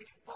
الضوء